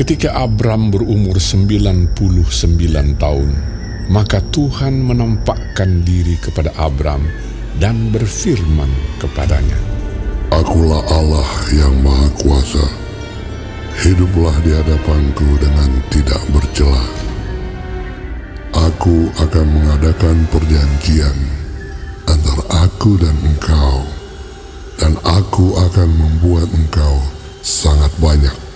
Ketika Abram berumur 99 tahun, maka Tuhan menampakkan diri kepada Abram dan berfirman kepadanya, Akulah Allah yang Maha Kuasa. Hiduplah di hadapanku dengan tidak bercela. Aku akan mengadakan perjanjian antara aku dan engkau, dan aku akan membuat engkau sangat banyak.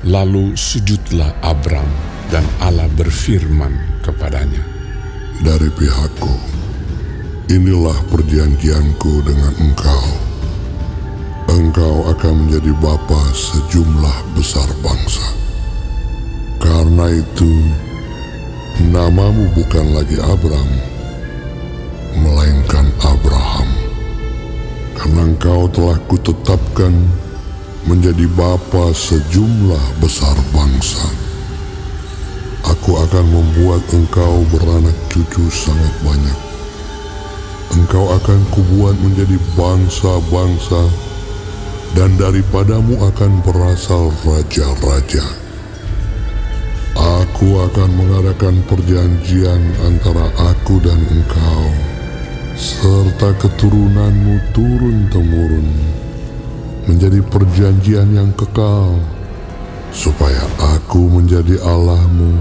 Lalu sujudlah Abram dan Allah berfirman kepadanya, Dari pihakku, inilah perjanjianku dengan engkau. Engkau akan menjadi bapa sejumlah besar bangsa. Karena itu, namamu bukan lagi Abram, melainkan Abraham. Karena engkau telah kutetapkan menjadi bapa sejumlah besar bangsa. Aku akan membuat engkau beranak cucu sangat banyak. Engkau akan kubuat menjadi bangsa-bangsa, dan daripadamu akan berasal raja-raja. Aku akan mengadakan perjanjian antara aku dan engkau, serta keturunanmu turun-temurun, menjadi perjanjian yang kekal, supaya aku menjadi Allahmu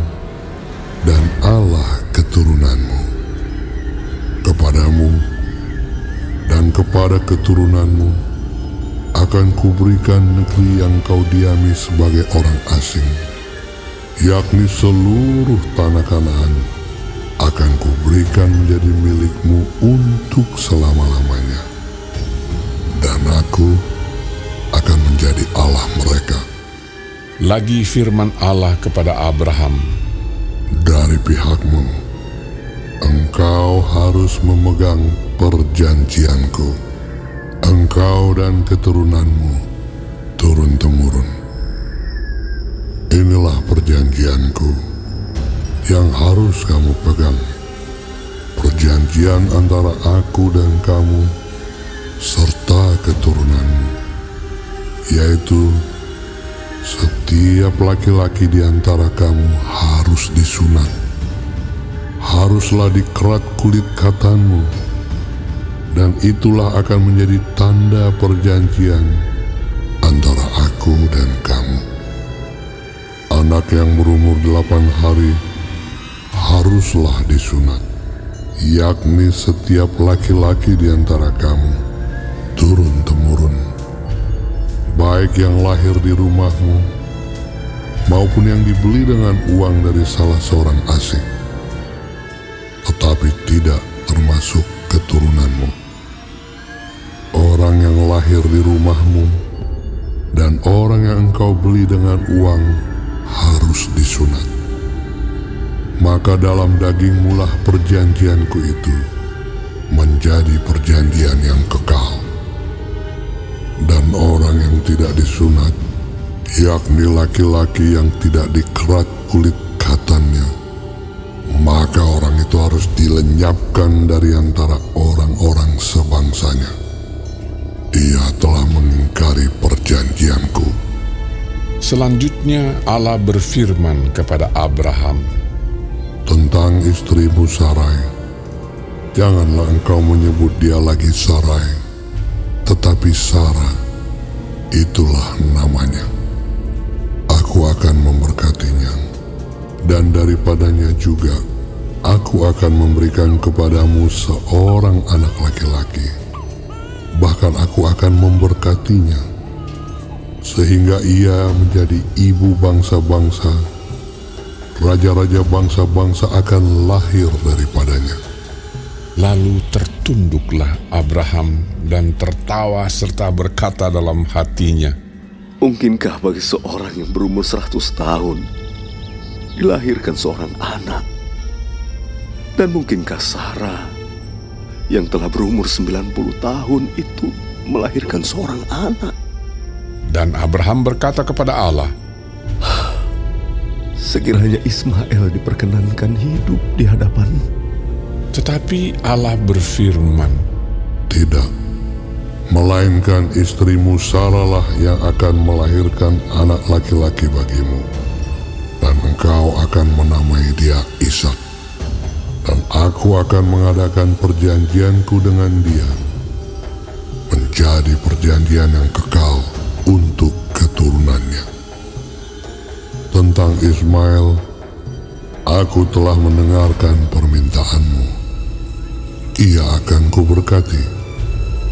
dan Allah keturunanmu. Kepadamu dan kepada keturunanmu akan kuberikan negeri yang kau diami sebagai orang asing, yakni seluruh tanah Kanaan akan kuberikan menjadi milikmu untuk selama-lamanya. Dan aku menjadi Allah mereka. Lagi firman Allah kepada Abraham, Dari pihakmu, engkau harus memegang perjanjianku. Engkau dan keturunanmu turun-temurun. Inilah perjanjianku yang harus kamu pegang. Perjanjian antara aku dan kamu serta keturunanmu, yaitu setiap laki-laki di antara kamu harus disunat. Haruslah dikerat kulit katanmu, dan itulah akan menjadi tanda perjanjian antara aku dan kamu. Anak yang berumur delapan hari haruslah disunat, yakni setiap laki-laki di antara kamu turun-temurun baik yang lahir di rumahmu maupun yang dibeli dengan uang dari salah seorang asing, tetapi tidak termasuk keturunanmu. Orang yang lahir di rumahmu dan orang yang engkau beli dengan uang harus disunat. Maka dalam dagingmu lah perjanjianku itu menjadi perjanjian yang kekal dan orang yang tidak disunat, yakni laki-laki yang tidak dikerat kulit katannya, maka orang itu harus dilenyapkan dari antara orang-orang sebangsanya. Ia telah mengingkari perjanjianku. Selanjutnya Allah berfirman kepada Abraham, Tentang istrimu Sarai, janganlah engkau menyebut dia lagi Sarai, tetapi Sarah, itulah namanya. Aku akan memberkatinya, dan daripadanya juga aku akan memberikan kepadamu seorang anak laki-laki. Bahkan aku akan memberkatinya, sehingga ia menjadi ibu bangsa-bangsa. Raja-raja bangsa-bangsa akan lahir daripadanya. Lalu tertunduklah Abraham dan tertawa serta berkata dalam hatinya, Mungkinkah bagi seorang yang berumur 100 tahun dilahirkan seorang anak? Dan mungkinkah Sarah yang telah berumur 90 tahun itu melahirkan seorang anak? Dan Abraham berkata kepada Allah, Sekiranya Ismail diperkenankan hidup di hadapan tetapi Allah berfirman, Tidak, melainkan istrimu Sarahlah yang akan melahirkan anak laki-laki bagimu. engkau akan menamai dia Ishak. Dan aku akan mengadakan perjanjianku dengan dia, menjadi perjanjian yang kekal untuk keturunannya. Tentang Ismail, aku telah mendengarkan permintaanmu. Ia akan kuberkati,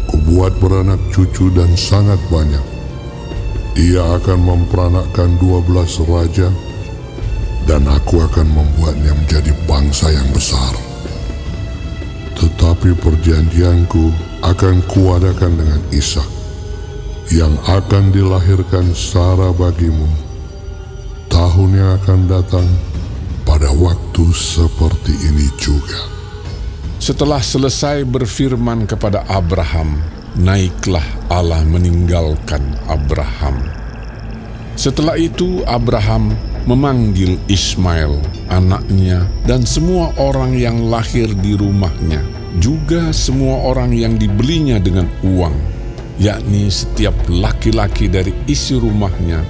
kubuat beranak cucu dan sangat banyak. Ia akan memperanakkan dua belas raja, dan aku akan membuatnya menjadi bangsa yang besar. Tetapi perjanjianku akan kuadakan dengan Ishak, yang akan dilahirkan Sarah bagimu. Tahun yang akan datang pada waktu seperti ini juga. Setelah selesai berfirman kepada Abraham, naiklah Allah meninggalkan Abraham. Setelah itu Abraham memanggil Ismail, anaknya, dan semua orang yang lahir di rumahnya, juga semua orang yang dibelinya dengan uang, yakni setiap laki-laki dari isi rumahnya.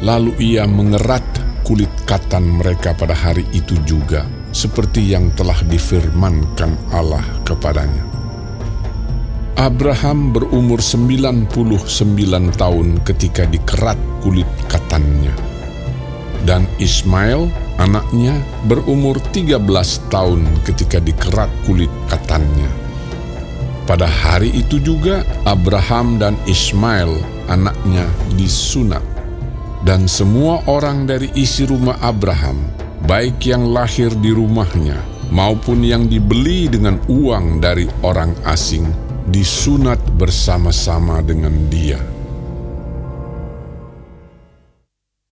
Lalu ia mengerat kulit katan mereka pada hari itu juga, seperti yang telah difirmankan Allah kepadanya. Abraham berumur 99 tahun ketika dikerat kulit katannya dan Ismail, anaknya, berumur 13 tahun ketika dikerat kulit katannya. Pada hari itu juga Abraham dan Ismail, anaknya, disunat. Dan semua orang dari isi rumah Abraham, baik yang lahir di rumahnya maupun yang dibeli dengan uang dari orang asing, disunat bersama-sama dengan dia.